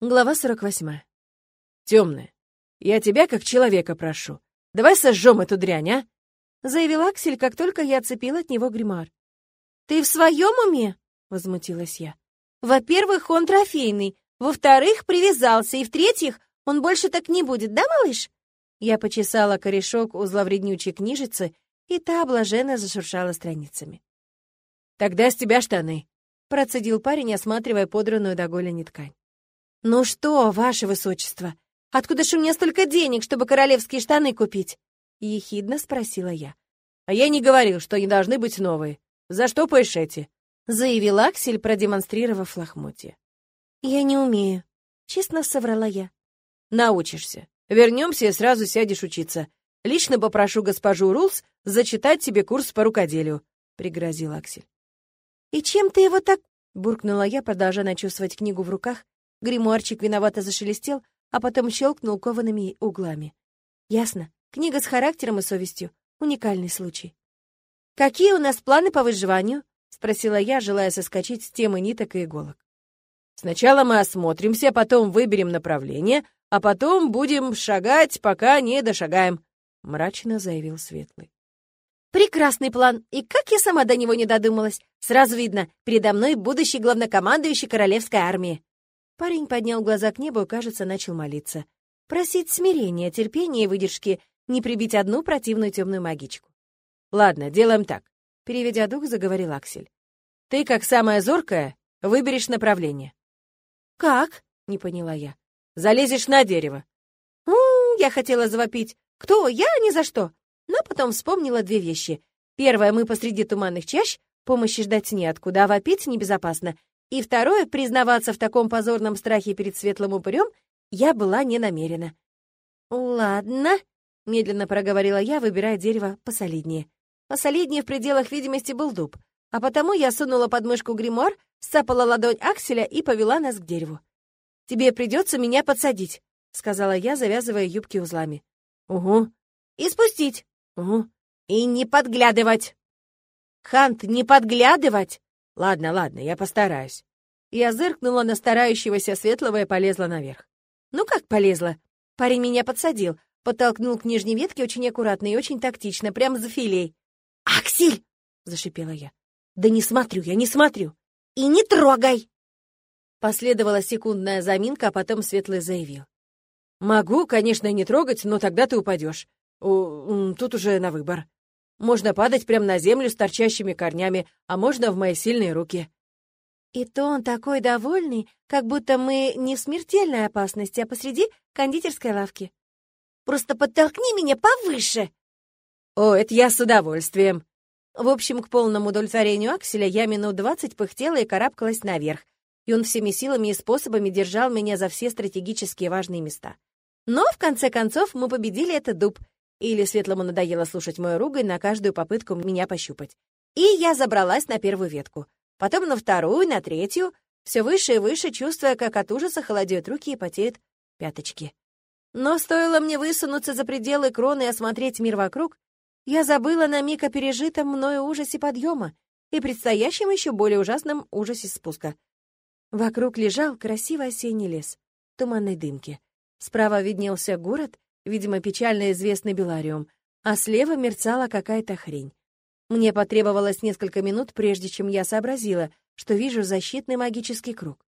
Глава 48. Темная, я тебя как человека прошу. Давай сожжем эту дрянь, а? Заявил Аксель, как только я отцепила от него гримуар. Ты в своем уме? Возмутилась я. Во-первых, он трофейный. Во-вторых, привязался. И в-третьих, он больше так не будет, да, малыш? Я почесала корешок у зловреднючей книжицы, и та блаженно зашуршала страницами. «Тогда с тебя штаны», — процедил парень, осматривая подранную до голени ткань. «Ну что, ваше высочество, откуда ж у меня столько денег, чтобы королевские штаны купить?» — ехидно спросила я. «А я не говорил, что они должны быть новые. За что эти?» — заявил Аксель, продемонстрировав лохмотье. «Я не умею», — честно соврала я. «Научишься. Вернемся и сразу сядешь учиться. Лично попрошу госпожу Рулс зачитать тебе курс по рукоделию», — пригрозил Аксель. «И чем ты его так...» — буркнула я, продолжая начувствовать книгу в руках Гримуарчик виновато зашелестел, а потом щелкнул коваными углами. Ясно. Книга с характером и совестью. Уникальный случай. «Какие у нас планы по выживанию?» — спросила я, желая соскочить с темы ниток и иголок. «Сначала мы осмотримся, потом выберем направление, а потом будем шагать, пока не дошагаем», — мрачно заявил Светлый. «Прекрасный план, и как я сама до него не додумалась. Сразу видно, передо мной будущий главнокомандующий королевской армии». Парень поднял глаза к небу и, кажется, начал молиться. Просить смирения, терпения и выдержки, не прибить одну противную темную магичку. «Ладно, делаем так», — переведя дух, заговорил Аксель. «Ты, как самая зоркая, выберешь направление». «Как?» — не поняла я. «Залезешь на дерево». «У, я хотела завопить. Кто? Я? Ни за что». Но потом вспомнила две вещи. Первое, мы посреди туманных чащ, помощи ждать неоткуда, а вопить небезопасно. И второе, признаваться в таком позорном страхе перед светлым упырем я была не намерена. «Ладно», — медленно проговорила я, выбирая дерево посолиднее. Посолиднее в пределах видимости был дуб, а потому я сунула под мышку гримуар, сцапала ладонь Акселя и повела нас к дереву. «Тебе придется меня подсадить», — сказала я, завязывая юбки узлами. «Угу». «И спустить». «Угу». «И не подглядывать». «Хант, не подглядывать!» Ладно, ладно, я постараюсь. Я зыркнула на старающегося светлого и полезла наверх. Ну как полезла? Парень меня подсадил, подтолкнул к нижней ветке очень аккуратно и очень тактично, прямо за филей. «Аксель!» — зашипела я. «Да не смотрю, я не смотрю! И не трогай!» Последовала секундная заминка, а потом Светлый заявил. «Могу, конечно, не трогать, но тогда ты упадешь. Тут уже на выбор». Можно падать прямо на землю с торчащими корнями, а можно в мои сильные руки». И то он такой довольный, как будто мы не в смертельной опасности, а посреди кондитерской лавки. «Просто подтолкни меня повыше!» «О, это я с удовольствием!» В общем, к полному удовлетворению Акселя я минут двадцать пыхтела и карабкалась наверх, и он всеми силами и способами держал меня за все стратегически важные места. Но, в конце концов, мы победили этот дуб, или Светлому надоело слушать мою ругань на каждую попытку меня пощупать. И я забралась на первую ветку. Потом на вторую, на третью, все выше и выше, чувствуя, как от ужаса холодеют руки и потеют пяточки. Но стоило мне высунуться за пределы кроны и осмотреть мир вокруг, я забыла на миг о пережитом мною ужасе подъема и предстоящем еще более ужасном ужасе спуска. Вокруг лежал красивый осенний лес, туманной дымки. Справа виднелся город, видимо, печально известный Белариум, а слева мерцала какая-то хрень. Мне потребовалось несколько минут, прежде чем я сообразила, что вижу защитный магический круг.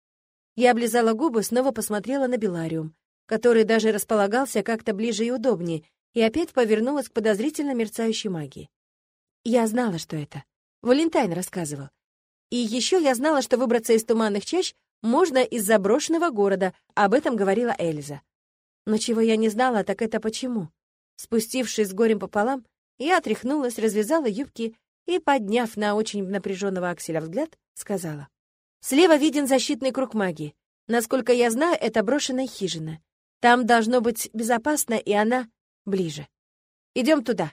Я облизала губы, снова посмотрела на Белариум, который даже располагался как-то ближе и удобнее, и опять повернулась к подозрительно мерцающей магии. Я знала, что это. Валентайн рассказывал. И еще я знала, что выбраться из туманных чащ можно из заброшенного города, об этом говорила Эльза. Но чего я не знала, так это почему. Спустившись с горем пополам, я отряхнулась, развязала юбки и, подняв на очень напряженного Акселя взгляд, сказала. «Слева виден защитный круг магии. Насколько я знаю, это брошенная хижина. Там должно быть безопасно, и она ближе. Идем туда».